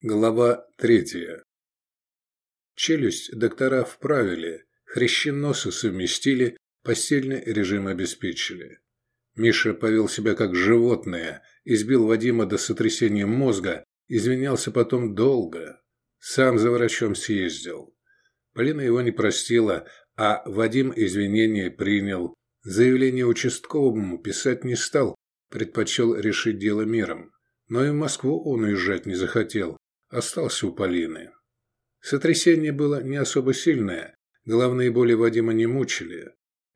Глава третья. Челюсть доктора вправили, хрященосы совместили, постельный режим обеспечили. Миша повел себя как животное, избил Вадима до сотрясения мозга, извинялся потом долго. Сам за врачом съездил. Полина его не простила, а Вадим извинения принял. Заявление участковому писать не стал, предпочел решить дело миром. Но и в Москву он уезжать не захотел остался у Полины. Сотрясение было не особо сильное, головные боли Вадима не мучили.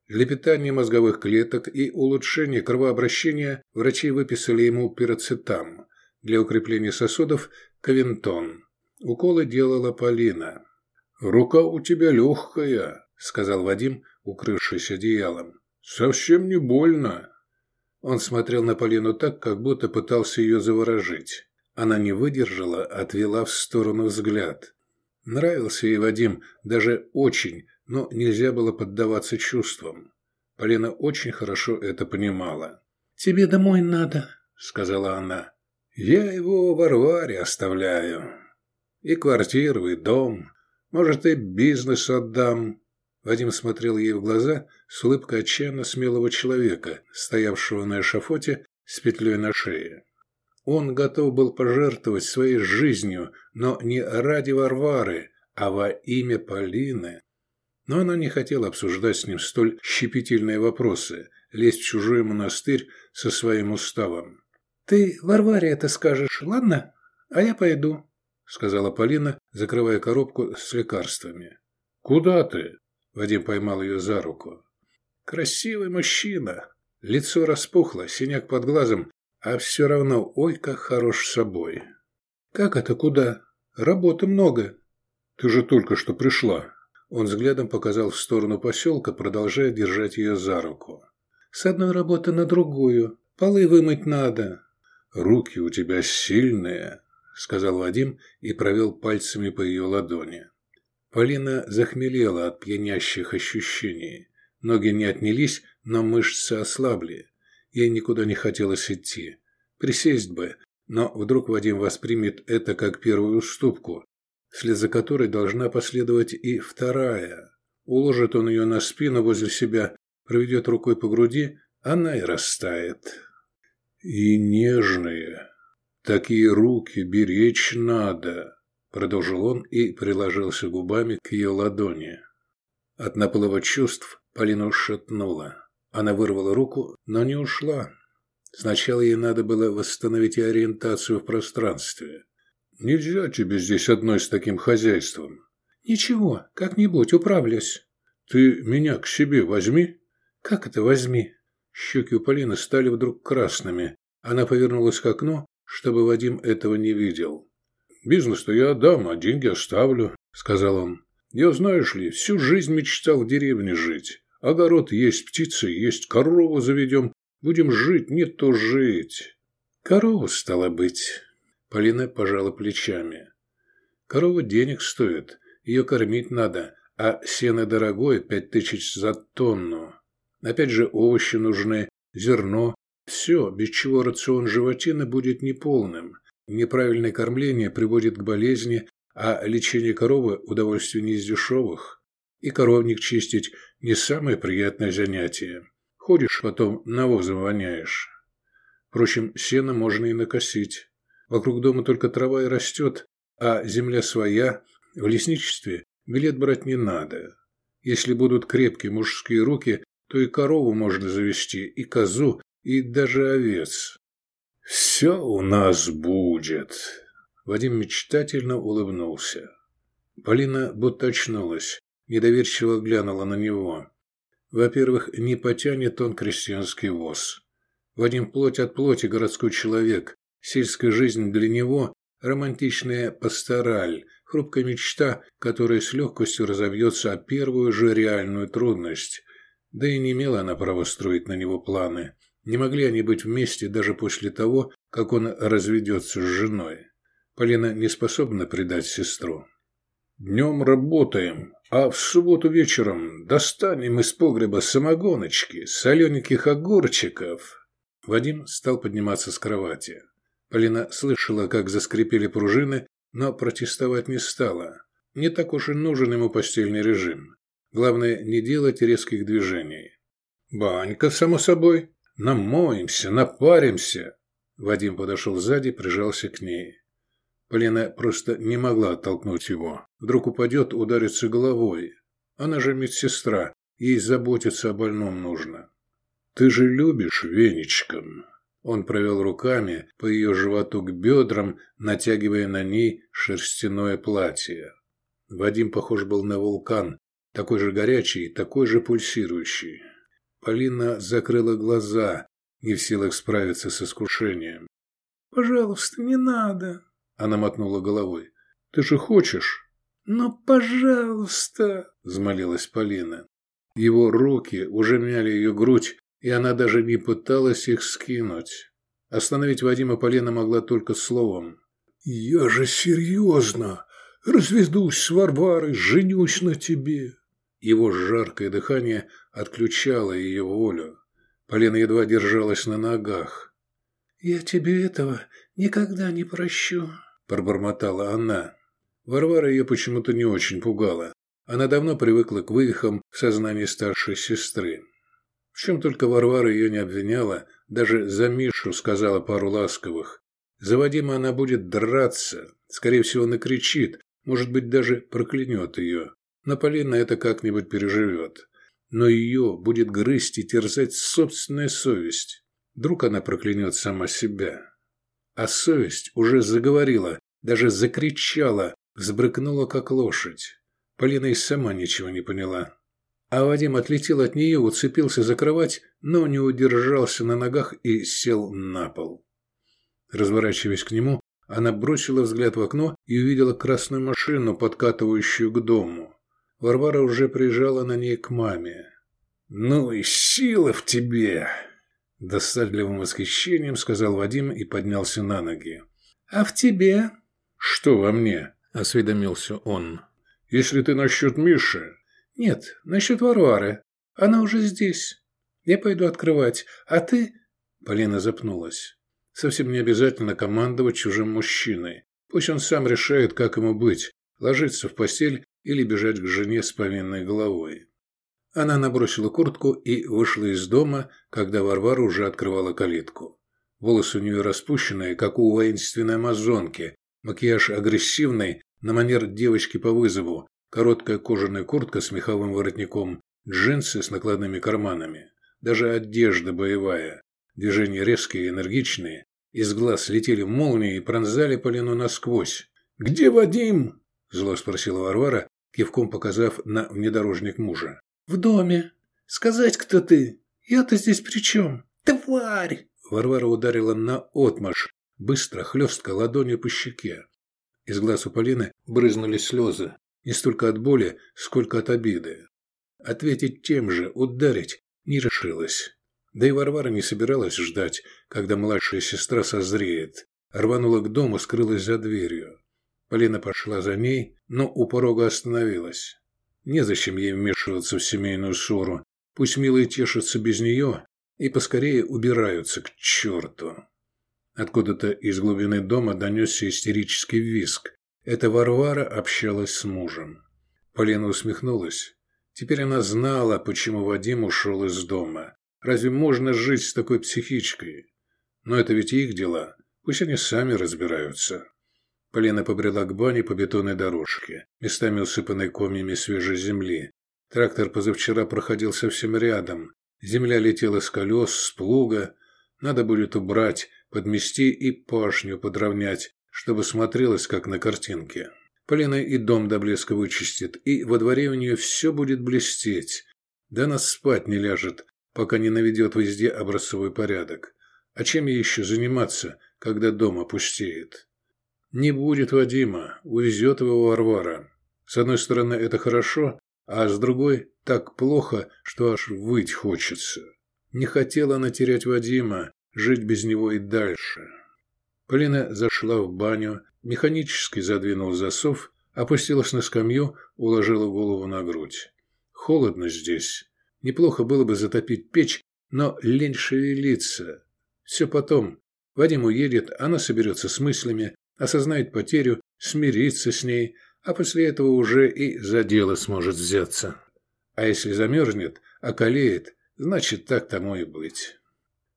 Для питания мозговых клеток и улучшения кровообращения врачи выписали ему пироцетам, для укрепления сосудов – кавентон. Уколы делала Полина. «Рука у тебя легкая», – сказал Вадим, укрывшись одеялом. «Совсем не больно». Он смотрел на Полину так, как будто пытался ее заворожить. Она не выдержала, отвела в сторону взгляд. Нравился ей Вадим, даже очень, но нельзя было поддаваться чувствам. Полина очень хорошо это понимала. «Тебе домой надо», — сказала она. «Я его Варваре оставляю. И квартиру, и дом. Может, и бизнес отдам». Вадим смотрел ей в глаза с улыбкой отчаянно смелого человека, стоявшего на эшафоте с петлей на шее. Он готов был пожертвовать своей жизнью, но не ради Варвары, а во имя Полины. Но она не хотела обсуждать с ним столь щепетильные вопросы, лезть в чужой монастырь со своим уставом. «Ты Варваре это скажешь, ладно? А я пойду», — сказала Полина, закрывая коробку с лекарствами. «Куда ты?» — Вадим поймал ее за руку. «Красивый мужчина. Лицо распухло, синяк под глазом, а все равно, ой, как хорош собой. Как это куда? Работы много. Ты же только что пришла. Он взглядом показал в сторону поселка, продолжая держать ее за руку. С одной работы на другую. Полы вымыть надо. Руки у тебя сильные, сказал Вадим и провел пальцами по ее ладони. Полина захмелела от пьянящих ощущений. Ноги не отнялись, но мышцы ослабли. Ей никуда не хотелось идти. Присесть бы, но вдруг Вадим воспримет это как первую уступку, вслед за которой должна последовать и вторая. Уложит он ее на спину возле себя, проведет рукой по груди, она и растает. И нежные. Такие руки беречь надо, продолжил он и приложился губами к ее ладони. От наплыва чувств Полина ушатнула. Она вырвала руку, но не ушла. Сначала ей надо было восстановить ориентацию в пространстве. «Нельзя тебе здесь одной с таким хозяйством». «Ничего, как-нибудь управлюсь». «Ты меня к себе возьми». «Как это возьми?» Щеки у Полины стали вдруг красными. Она повернулась к окну, чтобы Вадим этого не видел. «Бизнес-то я отдам, а деньги оставлю», — сказал он. «Я, знаешь ли, всю жизнь мечтал в деревне жить. Огород есть, птицы есть, корову заведем. Будем жить, не то жить. Корову стало быть. Полина пожала плечами. Корова денег стоит, ее кормить надо, а сено дорогое, пять тысяч за тонну. Опять же овощи нужны, зерно. Все, без чего рацион животины будет неполным. Неправильное кормление приводит к болезни, а лечение коровы – удовольствие не из дешевых. И коровник чистить не самое приятное занятие. Ходишь потом, навозом воняешь. Впрочем, сено можно и накосить. Вокруг дома только трава и растет, а земля своя. В лесничестве билет брать не надо. Если будут крепкие мужские руки, то и корову можно завести, и козу, и даже овец. «Все у нас будет!» Вадим мечтательно улыбнулся. Полина будто очнулась недоверчиво глянула на него. Во-первых, не потянет он крестьянский воз. Вадим плоть от плоти городской человек. Сельская жизнь для него – романтичная пастораль, хрупкая мечта, которая с легкостью разобьется о первую же реальную трудность. Да и не имела она права строить на него планы. Не могли они быть вместе даже после того, как он разведется с женой. Полина не способна предать сестру. «Днем работаем, а в субботу вечером достанем из погреба самогоночки, солененьких огурчиков. Вадим стал подниматься с кровати. Полина слышала, как заскрипели пружины, но протестовать не стала. Не так уж и нужен ему постельный режим. Главное, не делать резких движений. «Банька, само собой. Намоемся, напаримся». Вадим подошел сзади, прижался к ней. Полина просто не могла оттолкнуть его. Вдруг упадет, ударится головой. Она же медсестра, ей заботиться о больном нужно. «Ты же любишь веничком?» Он провел руками по ее животу к бедрам, натягивая на ней шерстяное платье. Вадим похож был на вулкан, такой же горячий, такой же пульсирующий. Полина закрыла глаза, не в силах справиться с искушением. «Пожалуйста, не надо!» Она мотнула головой. «Ты же хочешь?» «Ну, пожалуйста!» – взмолилась Полина. Его руки уже мяли ее грудь, и она даже не пыталась их скинуть. Остановить Вадима Полина могла только словом. «Я же серьезно! Разведусь с Варварой, женюсь на тебе!» Его жаркое дыхание отключало ее волю. Полина едва держалась на ногах. «Я тебе этого никогда не прощу», – пробормотала она. Варвара ее почему-то не очень пугала. Она давно привыкла к вывихам в сознании старшей сестры. В чем только Варвара ее не обвиняла, даже за Мишу сказала пару ласковых. За Вадима она будет драться, скорее всего накричит, может быть даже проклянет ее. Но Полина это как-нибудь переживет. Но ее будет грызть и терзать собственная совесть. Вдруг она проклянет сама себя. А совесть уже заговорила, даже закричала, взбрыкнула как лошадь. Полина и сама ничего не поняла. А Вадим отлетел от нее, уцепился за кровать, но не удержался на ногах и сел на пол. Разворачиваясь к нему, она бросила взгляд в окно и увидела красную машину, подкатывающую к дому. Варвара уже приезжала на ней к маме. «Ну и сила в тебе!» Достатливым восхищением сказал Вадим и поднялся на ноги. «А в тебе?» «Что во мне?» – осведомился он. «Если ты насчет Миши, «Нет, насчет Варвары. Она уже здесь. Я пойду открывать, а ты...» Полина запнулась. Совсем не обязательно командовать чужим мужчиной. Пусть он сам решает, как ему быть, ложиться в постель или бежать к жене с повинной головой. Она набросила куртку и вышла из дома, когда Варвара уже открывала калитку. Волосы у нее распущенные, как у воинственной амазонки, макияж агрессивный, на манер девочки по вызову, Короткая кожаная куртка с меховым воротником, джинсы с накладными карманами. Даже одежда боевая. Движения резкие и энергичные. Из глаз летели молнии и пронзали Полину насквозь. «Где Вадим?» – зло спросила Варвара, кивком показав на внедорожник мужа. «В доме. Сказать, кто ты? Я-то здесь при чем? Тварь!» Варвара ударила на отмаш, быстро, хлестко, ладонью по щеке. Из глаз у Полины брызнули слезы. Не столько от боли, сколько от обиды. Ответить тем же, ударить, не решилась. Да и Варвара не собиралась ждать, когда младшая сестра созреет. Рванула к дому, скрылась за дверью. Полина пошла за ней, но у порога остановилась. Незачем ей вмешиваться в семейную ссору. Пусть милые тешатся без нее и поскорее убираются к черту. Откуда-то из глубины дома донесся истерический визг. Это Варвара общалась с мужем. Полина усмехнулась. Теперь она знала, почему Вадим ушел из дома. Разве можно жить с такой психичкой? Но это ведь их дела. Пусть они сами разбираются. Полина побрела к бане по бетонной дорожке, местами усыпанной комьями свежей земли. Трактор позавчера проходил совсем рядом. Земля летела с колес, с плуга. Надо будет убрать, подмести и пашню подровнять, чтобы смотрелось, как на картинке. Полина и дом до блеска вычистит, и во дворе у нее все будет блестеть. Да она спать не ляжет, пока не наведет везде образцовой порядок. А чем ей еще заниматься, когда дом опустеет? Не будет Вадима, увезет его Варвара. С одной стороны, это хорошо, а с другой так плохо, что аж выть хочется. Не хотела она терять Вадима, жить без него и дальше. Полина зашла в баню, механически задвинула засов, опустилась на скамью, уложила голову на грудь. Холодно здесь. Неплохо было бы затопить печь, но лень шевелиться. Все потом. Вадим уедет, она соберется с мыслями, осознает потерю, смириться с ней, а после этого уже и за дело сможет взяться. А если замерзнет, околеет, значит, так тому и быть.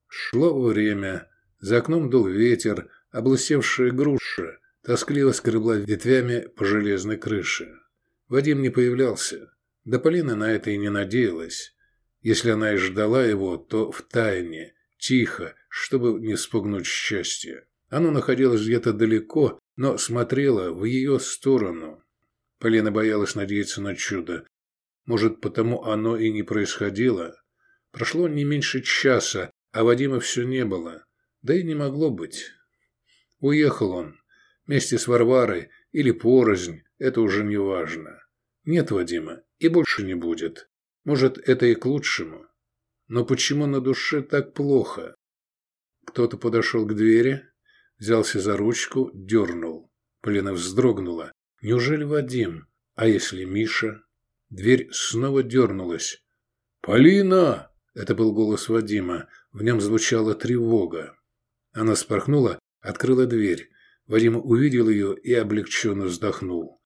Шло время, за окном дул ветер, облысевшая груша тоскливо скребла ветвями по железной крыше. Вадим не появлялся. Да Полина на это и не надеялась. Если она и ждала его, то в тайне, тихо, чтобы не спугнуть счастье. Оно находилось где-то далеко, но смотрело в ее сторону. Полина боялась надеяться на чудо. Может, потому оно и не происходило? Прошло не меньше часа, а Вадима все не было. Да и не могло быть. Уехал он. Вместе с Варварой или порознь, это уже не важно. Нет Вадима и больше не будет. Может, это и к лучшему. Но почему на душе так плохо? Кто-то подошел к двери, взялся за ручку, дернул. Полина вздрогнула. Неужели Вадим? А если Миша? Дверь снова дернулась. «Полина!» – это был голос Вадима. В нем звучала тревога. Она спорхнула, открыла дверь. Вадим увидел ее и облегченно вздохнул.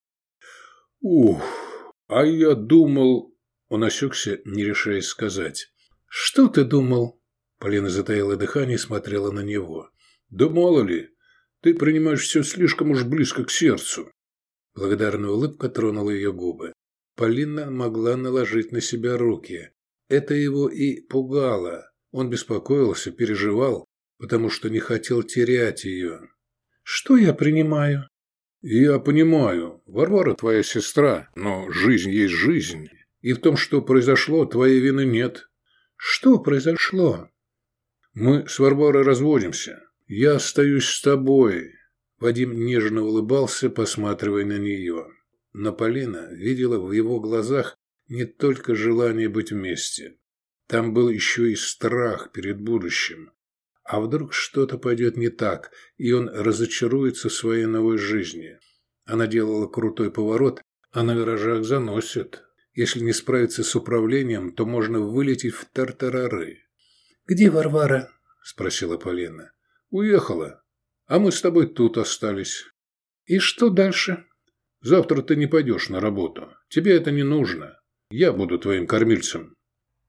«Ух, а я думал...» Он осекся, не решаясь сказать. «Что ты думал?» Полина затаила дыхание и смотрела на него. «Да мало ли, ты принимаешь все слишком уж близко к сердцу». Благодарная улыбка тронула ее губы. Полина могла наложить на себя руки. Это его и пугало. Он беспокоился, переживал, потому что не хотел терять ее. «Что я принимаю?» «Я понимаю. Варвара твоя сестра, но жизнь есть жизнь. И в том, что произошло, твоей вины нет». «Что произошло?» «Мы с Варварой разводимся. Я остаюсь с тобой». Вадим нежно улыбался, посматривая на нее. Но Полина видела в его глазах не только желание быть вместе. Там был еще и страх перед будущим. А вдруг что-то пойдет не так, и он разочаруется в своей новой жизни? Она делала крутой поворот, а на виражах заносит. Если не справиться с управлением, то можно вылететь в тартарары. «Где Варвара?» – спросила Полина. «Уехала. А мы с тобой тут остались». «И что дальше?» «Завтра ты не пойдешь на работу. Тебе это не нужно. Я буду твоим кормильцем».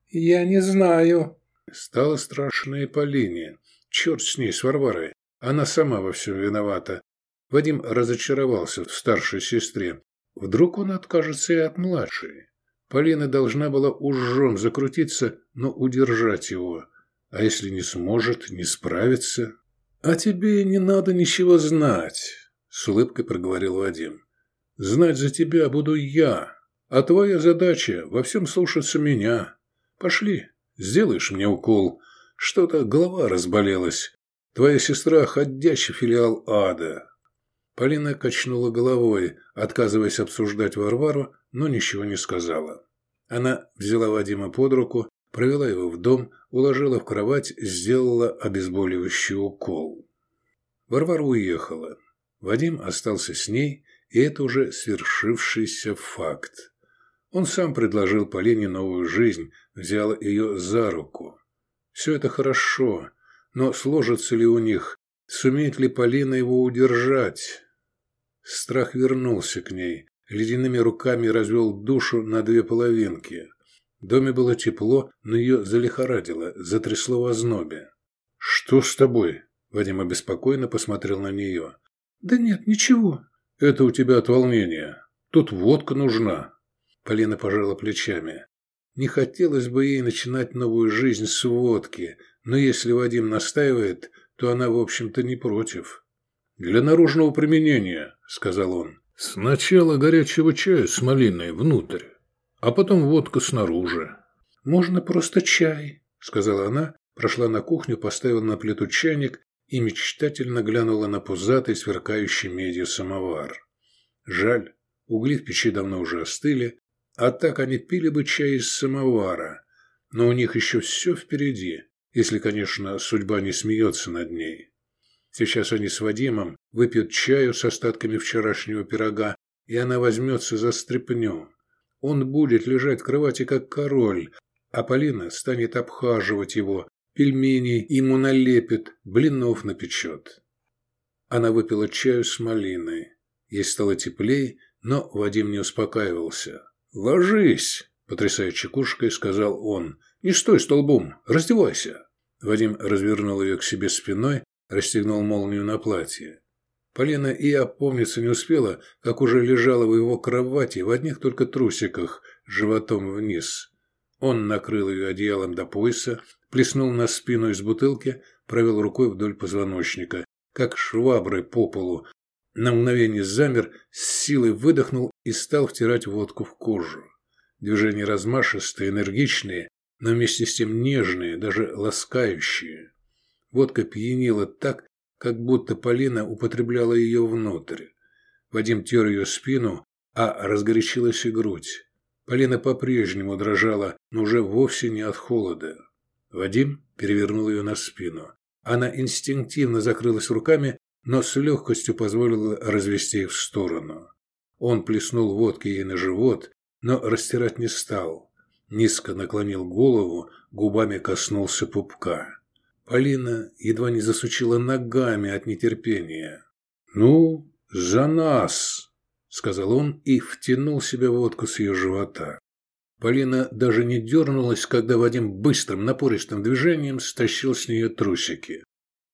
«Я не знаю». Стало страшно и Полине. Черт с ней, с Варварой. Она сама во всем виновата. Вадим разочаровался в старшей сестре. Вдруг он откажется и от младшей. Полина должна была ужом закрутиться, но удержать его. А если не сможет, не справится? «А тебе не надо ничего знать», — с улыбкой проговорил Вадим. «Знать за тебя буду я, а твоя задача во всем слушаться меня. Пошли, сделаешь мне укол, что-то голова разболелась. Твоя сестра – ходячий филиал ада». Полина качнула головой, отказываясь обсуждать Варвару, но ничего не сказала. Она взяла Вадима под руку, провела его в дом, уложила в кровать, сделала обезболивающий укол. Варвара уехала. Вадим остался с ней, и это уже свершившийся факт. Он сам предложил Полине новую жизнь, взял ее за руку. Все это хорошо, но сложится ли у них, сумеет ли Полина его удержать? Страх вернулся к ней, ледяными руками развел душу на две половинки. Доме было тепло, но ее залихорадило, затрясло в ознобе. «Что с тобой?» Вадим обеспокоенно посмотрел на нее. «Да нет, ничего». «Это у тебя от волнения. Тут водка нужна». Полина пожала плечами. Не хотелось бы ей начинать новую жизнь с водки, но если Вадим настаивает, то она, в общем-то, не против. «Для наружного применения», — сказал он. «Сначала горячего чая с малиной внутрь, а потом водка снаружи». «Можно просто чай», — сказала она, прошла на кухню, поставила на плиту чайник и мечтательно глянула на пузатый, сверкающий медью самовар. Жаль, угли в печи давно уже остыли, а так они пили бы чай из самовара. Но у них еще все впереди, если, конечно, судьба не смеется над ней. Сейчас они с Вадимом выпьют чаю с остатками вчерашнего пирога, и она возьмется за стряпню. Он будет лежать в кровати, как король, а Полина станет обхаживать его, пельмени ему налепит, блинов напечет. Она выпила чаю с малиной. Ей стало теплее, но Вадим не успокаивался. «Ложись!» – потрясая чекушкой, сказал он. «Не стой столбом! Раздевайся!» Вадим развернул ее к себе спиной, расстегнул молнию на платье. Полина и опомниться не успела, как уже лежала в его кровати в одних только трусиках, животом вниз. Он накрыл ее одеялом до пояса, плеснул на спину из бутылки, провел рукой вдоль позвоночника, как шваброй по полу. На мгновение замер, с силой выдохнул и стал втирать водку в кожу. Движения размашистые, энергичные, но вместе с тем нежные, даже ласкающие. Водка пьянила так, как будто Полина употребляла ее внутрь. Вадим тер ее спину, а разгорячилась и грудь. Полина по-прежнему дрожала, но уже вовсе не от холода. Вадим перевернул ее на спину. Она инстинктивно закрылась руками, но с легкостью позволила развести их в сторону. Он плеснул водки ей на живот, но растирать не стал. Низко наклонил голову, губами коснулся пупка. Полина едва не засучила ногами от нетерпения. «Ну, за нас!» – сказал он и втянул себе водку с ее живота. Полина даже не дернулась, когда Вадим быстрым напористым движением стащил с нее трусики.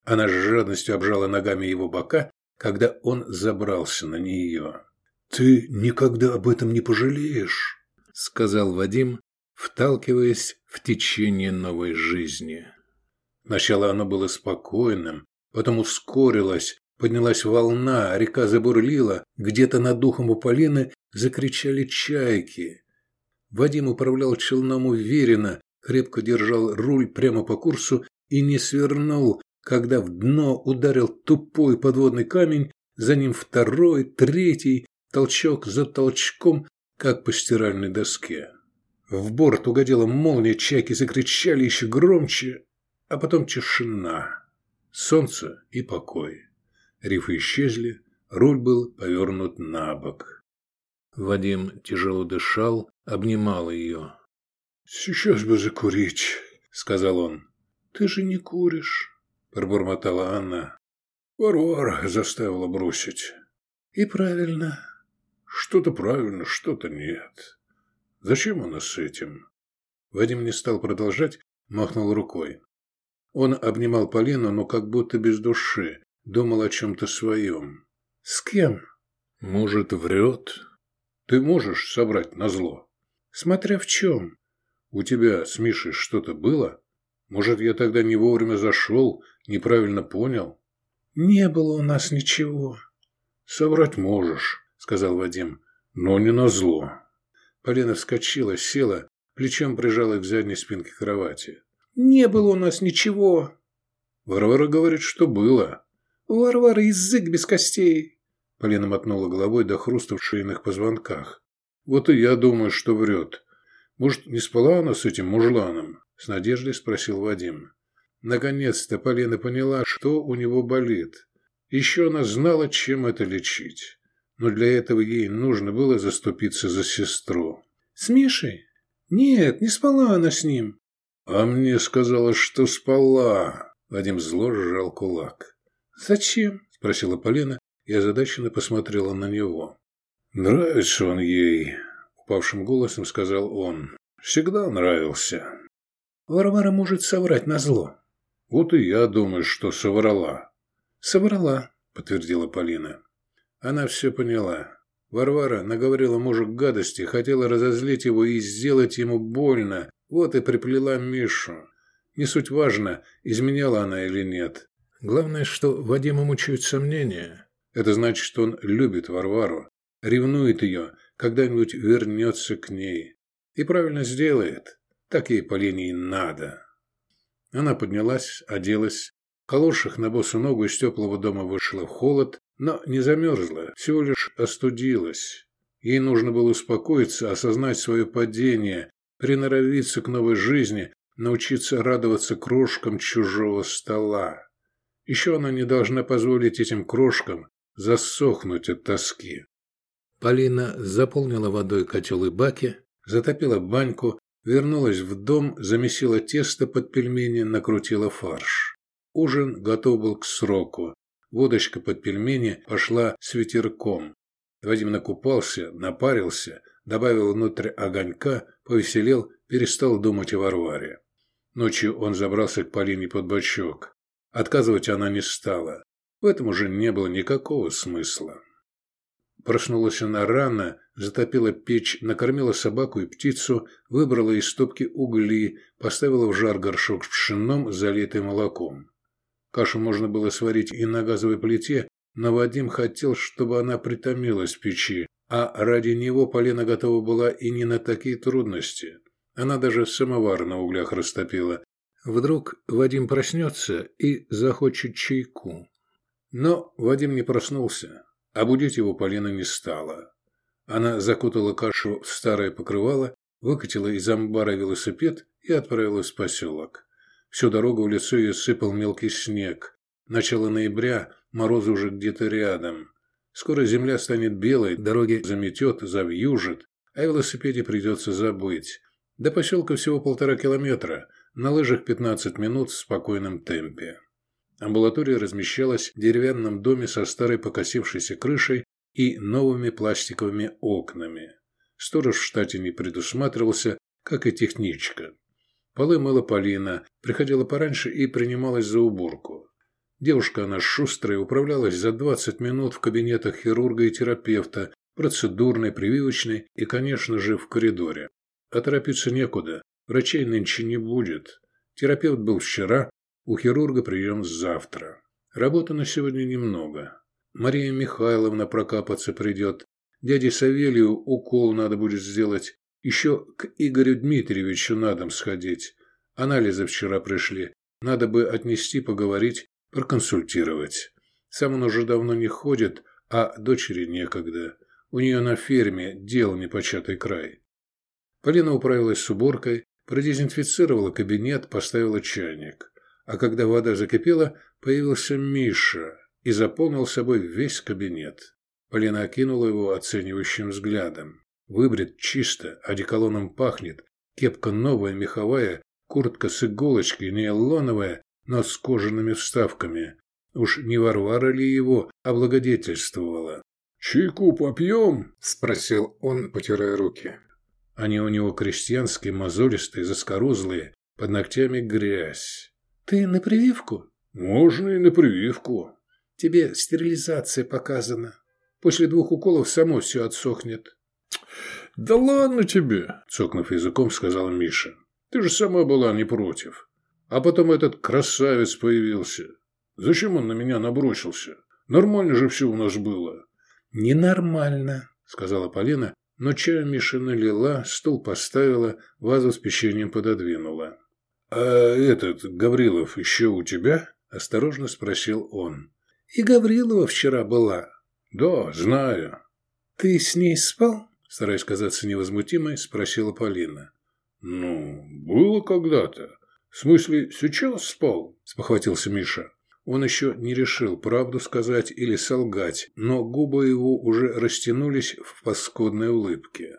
Она с жадностью обжала ногами его бока, когда он забрался на нее. «Ты никогда об этом не пожалеешь», – сказал Вадим, вталкиваясь в течение новой жизни. Сначала оно было спокойным, потом ускорилось, поднялась волна, река забурлила, где-то над духом у Полины закричали чайки. Вадим управлял челном уверенно, крепко держал руль прямо по курсу и не свернул, когда в дно ударил тупой подводный камень, за ним второй, третий, толчок за толчком, как по стиральной доске. В борт угодила молния, чайки закричали еще громче, а потом тишина, солнце и покой. Рифы исчезли, руль был повернут на бок. Вадим тяжело дышал, обнимал ее. «Сейчас бы закурить», — сказал он. «Ты же не куришь», — пробормотала Анна. Варвара заставила бросить. «И правильно». «Что-то правильно, что-то нет. Зачем она с этим?» Вадим не стал продолжать, махнул рукой. Он обнимал Полину, но как будто без души, думал о чем-то своем. «С кем?» «Может, врет?» «Ты можешь собрать на зло?» «Смотря в чем?» «У тебя с Мишей что-то было? Может, я тогда не вовремя зашел, неправильно понял?» «Не было у нас ничего». «Собрать можешь», — сказал Вадим, — «но не на зло». Полина вскочила, села, плечом прижала к задней спинке кровати. Не было у нас ничего. Варвара говорит, что было. У Варвары язык без костей. Полина мотнула головой до хруста в шейных позвонках. Вот и я думаю, что врет. Может, не спала она с этим мужланом? С надеждой спросил Вадим. Наконец-то Полина поняла, что у него болит. Еще она знала, чем это лечить. Но для этого ей нужно было заступиться за сестру. «С Мишей? Нет, не спала она с ним. «А мне сказала, что спала!» Вадим зло сжал кулак. «Зачем?» – спросила Полина и озадаченно посмотрела на него. «Нравится он ей», – упавшим голосом сказал он. «Всегда нравился». «Варвара может соврать на зло». «Вот и я думаю, что соврала». «Соврала», – подтвердила Полина. Она все поняла. Варвара наговорила мужу гадости, хотела разозлить его и сделать ему больно, вот и приплела Мишу. Не суть важно, изменяла она или нет. Главное, что Вадима мучают сомнения. Это значит, что он любит Варвару, ревнует ее, когда-нибудь вернется к ней. И правильно сделает. Так ей Полине и надо. Она поднялась, оделась. В калошах на босу ногу из теплого дома вышла в холод, но не замерзла, всего лишь остудилась. Ей нужно было успокоиться, осознать свое падение, приноровиться к новой жизни, научиться радоваться крошкам чужого стола. Еще она не должна позволить этим крошкам засохнуть от тоски. Полина заполнила водой котел и баки, затопила баньку, вернулась в дом, замесила тесто под пельмени, накрутила фарш. Ужин готов был к сроку. Водочка под пельмени пошла с ветерком. Вадим накупался, напарился, добавил внутрь огонька, повеселел, перестал думать о Варваре. Ночью он забрался к Полине под бочок. Отказывать она не стала. В этом уже не было никакого смысла. Проснулась она рано, затопила печь, накормила собаку и птицу, выбрала из стопки угли, поставила в жар горшок с пшеном, залитый молоком. Кашу можно было сварить и на газовой плите, но Вадим хотел, чтобы она притомилась в печи, а ради него Полина готова была и не на такие трудности. Она даже самовар на углях растопила. Вдруг Вадим проснется и захочет чайку. Но Вадим не проснулся. А будить его Полина не стала. Она закутала кашу в старое покрывало, выкатила из амбара велосипед и отправилась в поселок. Всю дорогу в лесу ее сыпал мелкий снег. Начало ноября, морозы уже где-то рядом. Скоро земля станет белой, дороги заметет, завьюжит, а о велосипеде придется забыть. До поселка всего полтора километра, на лыжах 15 минут в спокойном темпе. Амбулатория размещалась в деревянном доме со старой покосившейся крышей и новыми пластиковыми окнами. Сторож в штате не предусматривался, как и техничка. Полы мыла Полина, приходила пораньше и принималась за уборку. Девушка она шустрая, управлялась за 20 минут в кабинетах хирурга и терапевта, процедурной, прививочной и, конечно же, в коридоре. А торопиться некуда, врачей нынче не будет. Терапевт был вчера, у хирурга прием завтра. Работы на сегодня немного. Мария Михайловна прокапаться придет. Дяде Савелию укол надо будет сделать. Еще к Игорю Дмитриевичу на дом сходить. Анализы вчера пришли. Надо бы отнести, поговорить, проконсультировать. Сам он уже давно не ходит, а дочери некогда. У нее на ферме дел непочатый край. Полина управилась с уборкой, продезинфицировала кабинет, поставила чайник. А когда вода закипела, появился Миша и заполнил собой весь кабинет. Полина окинула его оценивающим взглядом. Выбрит чисто, одеколоном пахнет, кепка новая, меховая, куртка с иголочкой, нейлоновая, но с кожаными вставками. Уж не Варвара ли его облагодетельствовала? «Чайку попьем?» – спросил он, потирая руки. Они у него крестьянские, мозолистые, заскорузлые, под ногтями грязь. «Ты на прививку?» «Можно и на прививку». «Тебе стерилизация показана. После двух уколов само все отсохнет». «Да ладно тебе», – цокнув языком, сказала Миша. «Ты же сама была не против. А потом этот красавец появился. Зачем он на меня набросился? Нормально же все у нас было». «Ненормально», – сказала Полина, но чаю Миша налила, стул поставила, вазу с печеньем пододвинула. «А этот Гаврилов еще у тебя?» – осторожно спросил он. «И Гаврилова вчера была». «Да, знаю». «Ты с ней спал?» – стараясь казаться невозмутимой, спросила Полина. «Ну, было когда-то. В смысле, сейчас спал?» – спохватился Миша. Он еще не решил, правду сказать или солгать, но губы его уже растянулись в паскудной улыбке.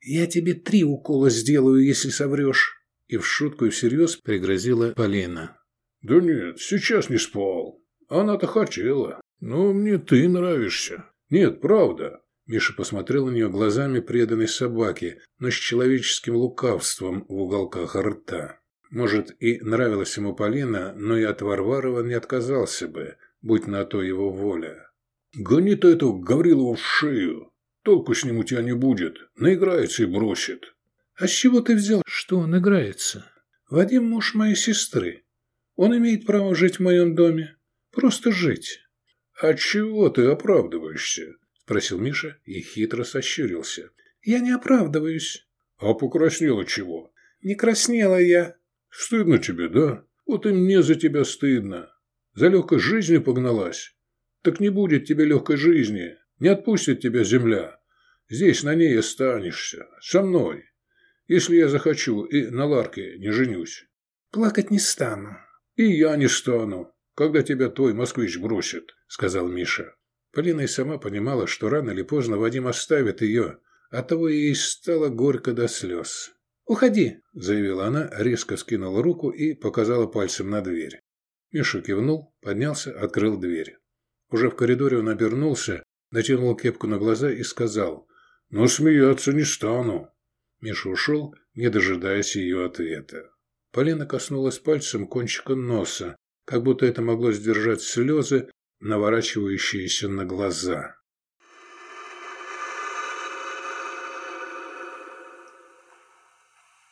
«Я тебе три укола сделаю, если соврешь». И в шутку и всерьез пригрозила Полина. «Да нет, сейчас не спал. Она-то хотела. Но мне ты нравишься. Нет, правда». Миша посмотрел на нее глазами преданной собаки, но с человеческим лукавством в уголках рта. Может, и нравилась ему Полина, но и от Варварова не отказался бы, будь на то его воля. «Гони ты эту Гаврилову в шею. Толку с ним у тебя не будет. Наиграется и бросит». «А с чего ты взял, что он играется? Вадим муж моей сестры. Он имеет право жить в моем доме. Просто жить». «А чего ты оправдываешься?» – спросил Миша и хитро сощурился. «Я не оправдываюсь». «А покраснела чего?» «Не краснела я». «Стыдно тебе, да? Вот и мне за тебя стыдно. За легкой жизнью погналась. Так не будет тебе легкой жизни. Не отпустит тебя земля. Здесь на ней останешься. Со мной если я захочу и на Ларке не женюсь. Плакать не стану. И я не стану, когда тебя твой москвич бросит, сказал Миша. Полина и сама понимала, что рано или поздно Вадим оставит ее, а того ей стало горько до слез. «Уходи», – заявила она, резко скинула руку и показала пальцем на дверь. Миша кивнул, поднялся, открыл дверь. Уже в коридоре он обернулся, натянул кепку на глаза и сказал «Ну, смеяться не стану». Миша ушел, не дожидаясь ее ответа. Полина коснулась пальцем кончика носа, как будто это могло сдержать слезы, наворачивающиеся на глаза.